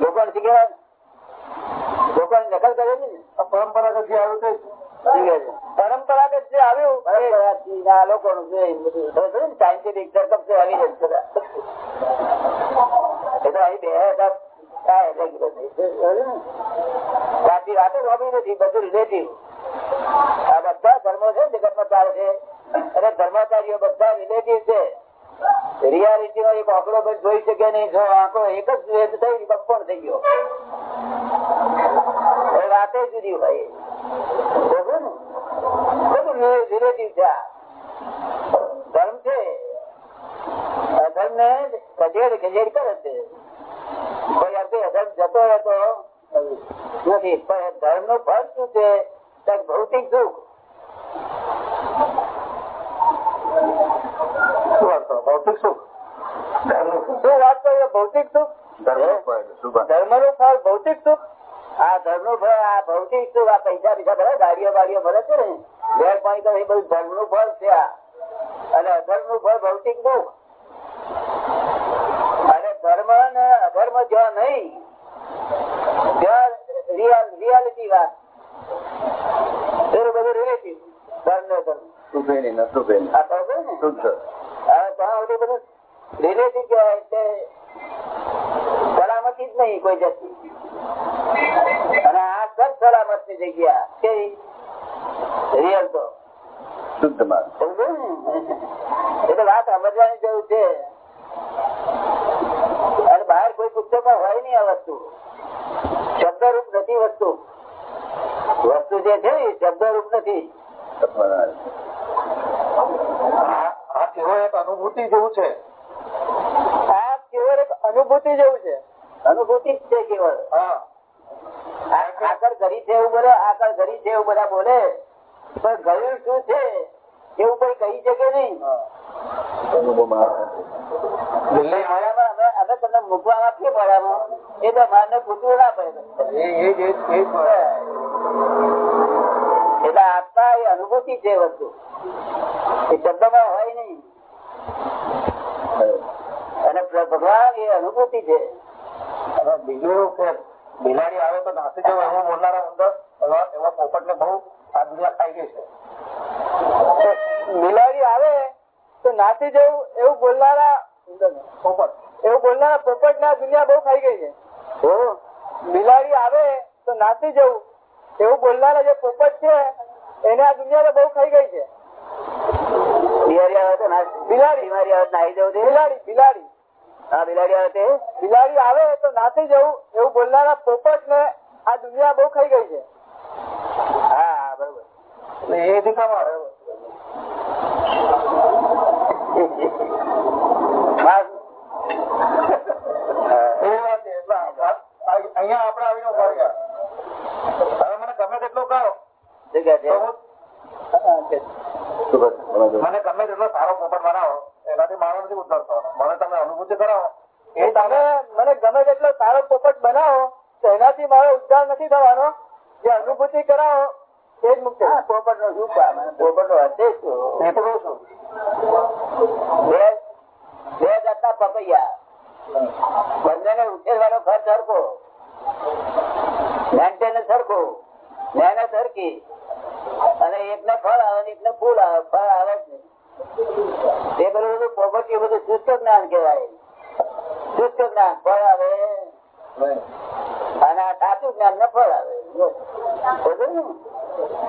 લોકોને શીખેવા લોકોની નકલ કરે છે ને? પરંપરાગત જે આવ્યું તે છે? પરંપરાગત જે આવ્યું આ લોકોનું છે એ બધું. ખબર છે ને સાયન્ટિફિક ચેકઅપ છે આવી જ બધા. એ તો અહીં બે હજાર થાય એટલે કે બધું. ખબર છે ને? સાચી વાતો જ નથી બધું રિલેટિવ આ બધા ધર્મો છે જગતમાં ચાલે છે. અને ધર્માચાર્યો બધા રિલેટિવ છે. રિયાલિટી એક આંકડો પણ જોઈ શકે નહીં. જો આંકડો એક જ વેદ થઈ બપોર થઈ ગયો. વાતે જુદી હોય પણ ધર્મનું ફળ શું છે? ભૌતિક સુખ. શું ભૌતિક સુખ? શું વાત કરીએ ભૌતિક સુખ? ધર્મનું ફળ, શુભ. ધર્મનું ફળ ભૌતિક સુખ? આ ધર્મનું ફળ આ ભૌતિક સુખ આ પૈસા પૈસા ભરે ગાડીઓ વાડીઓ ભરે છે ને? વેર પાણી કરે એ બધું ધર્મનું ફળ છે આ. અને અધર્મનું ફળ ભૌતિક દુઃખ અને ધર્મ ને અધર્મ જ્યાં નહીં ત્યાં રિયાલિટી વાત. બધું રિલેટિવ ધર્મ ને ધર્મ. શુભેની ને શુભેની. આ ખબર ને? શુદ્ધ. બધું રિલેટિવ કહેવાય એટલે સલામતી જ નહીં કોઈ જતી અને આ સર સલામતની જગ્યા કે રિયલ તો. શુદ્ધ માર્ગ. સમજો ને? એ તો વાત સમજવાની જરૂર છે. અને બહાર કોઈ પુસ્તકમાં હોય નહીં આ વસ્તુ. શબ્દરૂપ નથી વસ્તુ. વસ્તુ જે છે શબ્દરૂપ નથી. કેવળ એક અનુભૂતિ જેવું છે. આ કેવળ એક અનુભૂતિ જેવું છે. અનુભૂતિ જ છે કેવળ. આગળ ઘરી છે એવું બોલે આગળ ઘરી છે એવું બધા બોલે. પણ ઘર્યું શું છે? એવું કોઈ કહી શકે નહીં. અમે તમને મૂકવા આપીએ એ તો મારને પૂછવું ના પડે. એટલે આત્મા એ અનુભૂતિ છે વસ્તુ. એ શબ્દમાં હોય નહીં. અને ભગવાન એ અનુભૂતિ છે. અને બીજું કે બિલાડી આવે તો નાસી જવું એવું બોલનારા અંદર એવા પોપટ ને બહુ આ દુનિયા ખાઈ ગઈ છે. બિલાડી આવે તો નાસી જવું એવું બોલનારા પોપટ. એવું બોલનારા પોપટ ને દુનિયા બહુ ખાઈ ગઈ છે? બિલાડી આવે તો નાસી જવું એવું બોલનારા જે પોપટ છે, એને આ દુનિયા બહુ ખાઈ ગઈ છે. બિહારી આવે તો બિલાડી. આવે તો નાહી જવું બિલાડી બિલાડી. હા બિલાડી આવે તે બિલાડી આવે તો નાસી જવું એવું બોલનારા પોપટ ને આ દુનિયા બહુ ખાઈ ગઈ છે. હા હા બરોબર. એ દીકામાં અહિયાં એ વાત છે. એટલે આ- આ- અહીંયા આપણે આવીને ઊભા રહ્યા. હવે મને ગમે તેટલો કહો. મને ગમે તેટલો સારો પોપટ બનાવો એનાથી મારો નથી ઉતરતો. મને તમે અનુભૂતિ કરાવો. એ તમે મને ગમે તેટલો સારો પોપટ બનાવો તો એનાથી મારો ઉદ્ધાર નથી થવાનો. જે અનુભૂતિ કરાવો એ જ મુખ્ય. પોપટ નો શું કામ? પોપટ નો હશે શું બે જાતના પપૈયા. બંનેને ઉછેરવાનો ખર્ચ સરખો. મેન્ટેનન્સ સરખો. મહેનત સરખી. અને એકને ફળ આવે એકને ફૂલ આવે, ફળ આવે જ નહીં. તે પેલું બધું પોપટ બધું શુષ્ક જ્ઞાન કહેવાય. શુષ્ક જ્ઞાન, ફળ આવે. અને આ સાચું જ્ઞાન ને ફળ આવે.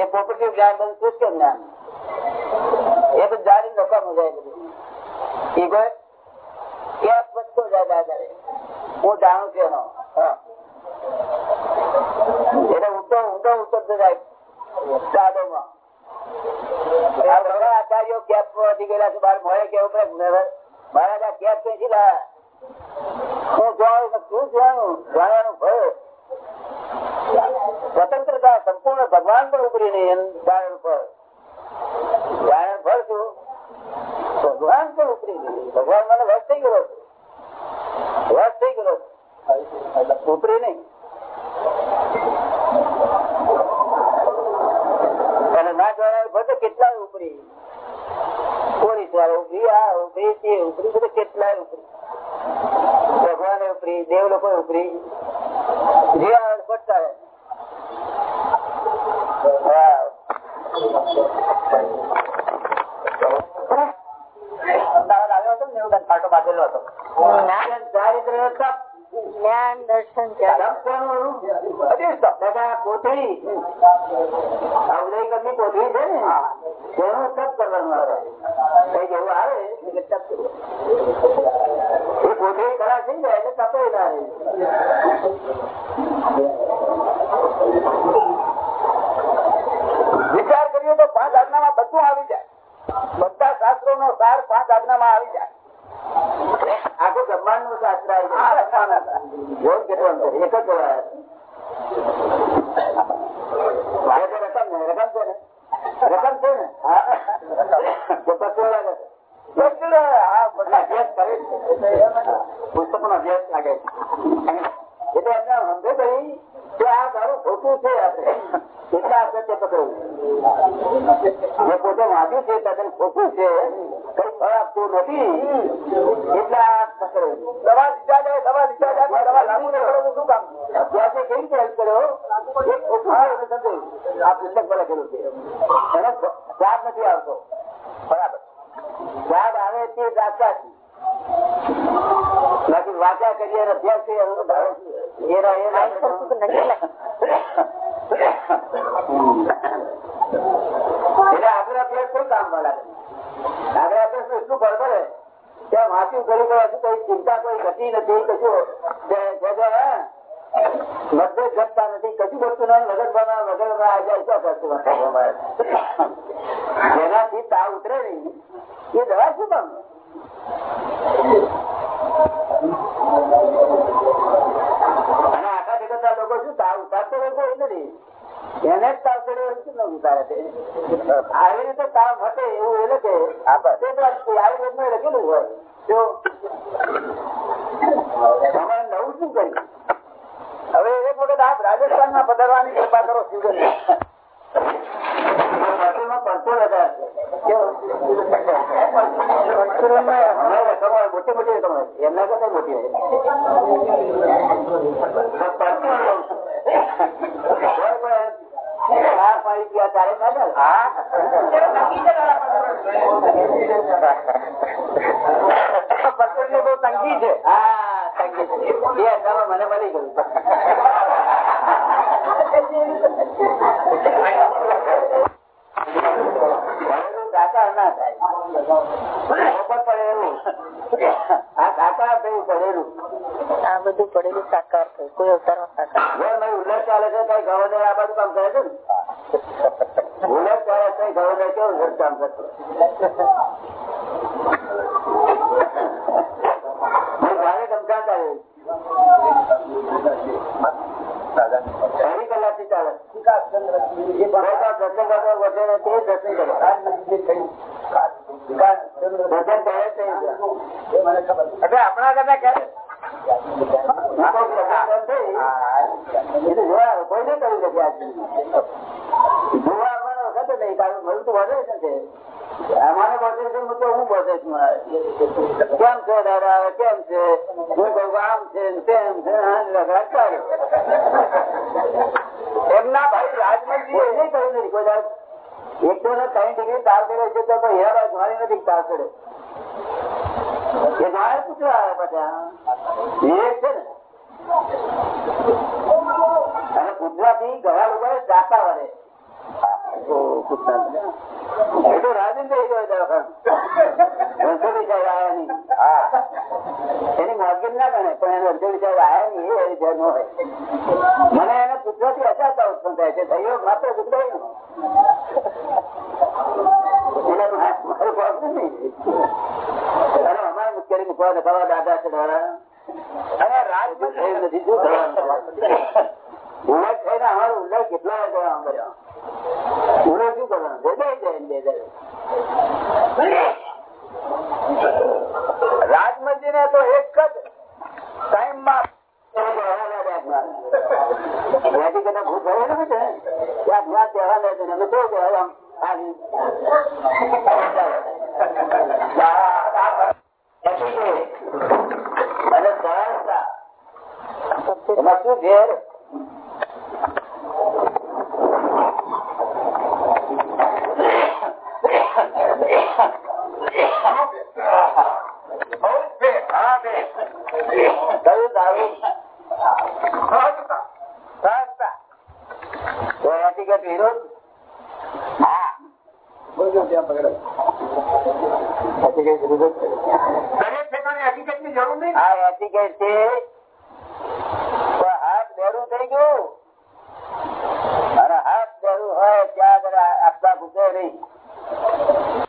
એ પોપટી જ્ઞાન બધું શુષ્ક જ્ઞાન. એ બધું જાણી નકામું જાય બધું. જાય દાદા હું જાણું છું એનો. એટલે ઊંધો ઊંધો ઉતરતો જાય. જાણું જાણું સ્વતંત્રતા સંપૂર્ણ ભગવાન પણ ઉપરી નહીં એમ પર જાણવાનું ફળ શું? ભગવાન પણ ઉપરી ગયું ભગવાન મને વસ થઈ ગયો. વસ થઈ ગયો ઉતરી નહીં. અને ના ઉપરી. પોલીસવાળા ઉપરી આ ઉપરી તે ઉપરી બધે કેટલાય ઉપરી. ભગવાન ઉપરી દેવ લોકો ઉપરી. જે આવે પડતા રહે. અમદાવાદ આવ્યો હતો ને એવું ફાટો બાંધેલો હતો. ચારિત્ર તપ જ્ઞાન દર્શન. કોથળી. કોથળી છે ને? તેનું તપ કરવાનું આવે. કઈ જેવું આવે? એટલે તપ એ કોથળી ખરા થઈ જાય એટલે તપે ના રહે. વિચાર કરીએ તો પાંચ આજ્ઞામાં બધું આવી જાય. બધા શાસ્ત્રો નો સાર પાંચ આજ્ઞામાં આવી જાય. આખું બ્રહ્માંડનું શાસ્ત્ર આવી જાય જોર કેટલો અંતર એક જ જવાય મારે તો રકમ ને રકમ છે ને રકમ છે ને હા તો પછી લાગે છે. પછી લે, હા બધા અભ્યાસ કરે છે પુસ્તકો નો અભ્યાસ લાગે છે એટલે એમને સમજે કે આ તારું ખોટું છે આપણે. એટલે આ પકડવું. જે પોતે વાંચ્યું છે તદ્દન ખોટું છે કઈ ફળ આપતું નથી એટલે પકડવું. દવા લીધા જાય દવા લીધા જાય દવા લાગુ ને કરો શું કામ? અભ્યાસે કેવી રીતે હેલ્પ કર્યો? એ ખોટું છે એને સમજાયું. આ પુસ્તક પર લખેલું છે. એને સ્વાદ નથી આવતો. બરાબર. સ્વાદ આવે તે બાકી વાચા કરીએ અભ્યાસ નથી. એટલે આગળ અભ્યાસ શું કામમાં આગળ અભ્યાસ એટલું બરોબર ત્યાં વાંચ્યું કરી તો હજુ કઈ ચિંતા કોઈ ઘટી નથી કશું મતભેદ ઘટતા નથી. કશું ઘટતું નહીં વગર બના વગર બના આ જાય શું કરતું જેનાથી તાવ ઉતરે નહીં એ દવા શું કામ? અને આખા નવું શું કર્યું? હવે એક આપ રાજસ્થાનમાં પધારવાની કૃપા કરો સિઝન અમારે રકમ હોય, મોટી મોટી રકમ હોય. એમના કરતા મોટી હોય. પડતું હોય. હોય પણ ચાર પાંચ રૂપિયા ચાલે ના ચાલે? પડતું એટલે બહુ તંગી છે હા તંગી છે એ અંદામાં મને મળી ગયું ભણેલું દાતા ના થાય પોપટ પડેલું આ દાતા થયું પડેલું આ બધું પડેલું સાકાર થયું. કોઈ અવતારમાં સાકાર જો નહીં ઉલ્લેખ ચાલે છે કઈ ગવર્નર આ બધું કામ કરે છે ને. ઉલ્લેખ ચાલે છે કઈ ગવર્નર કેવું સરસ કામ કરતો હું ભારે ધમકાતા રહ્યું. અઢી કલાકથી ચાલે. બધા દર્શન કરવા વધે ને તે દર્શન કરે. આપણા નહીં છે હું તો હું વધે છું કેમ છે દાદા કેમ છે હું કહું આમ છે તેમ છે એમના ભાઈ રાજમંત્રી એ નહીં કહ્યું નથી કોઈ. એકસો ને ત્રણ ડિગ્રી પાર કરે છે તો હીરાબાઈ જોવાની નથી પાર કરે એ જાણે પૂછવા રાજેન્દ્ર એની મોજગીર ના ગણે, પણ એનો અર્જુન સાહેબ આયા નહીં, એ ન હોય. મને એને પૂછવાથી અચાતા ઉત્પન્ન થાય છે? સહયોગ માત્ર ગુજરાય નો એટલે મા- મારો problem નહીં અને અમારે મુશ્કેલી મૂકવા નખાવા દાદા છે દ્વારા અને રાજમાં થયું નથી શું થવાનું ઉલ્લેખ થઈને અમારો ઉલ્લેખ કેટલા વાર કરવા કર્યો ઉલ્લેખ શું કરવાનો છે બે જાય બે જાય રાજમંત્રી ને તો એક જ ટાઈમમાં ભૂત ભરેલું છે ત્યાં જ્યાં તહેવાર લે છે ને અમે કેવું કહેવાય આમ આવી અને સહનતા એમાં શું ઘેર કયું દારૂ સહજતા. તો એટીકેટ નહીં હા એટીકેટ છે હાથ બેરું થઈ ગયું. અને હાથ બેરું હોય ત્યાં આગળ આપતા ગુજરાય નહીં.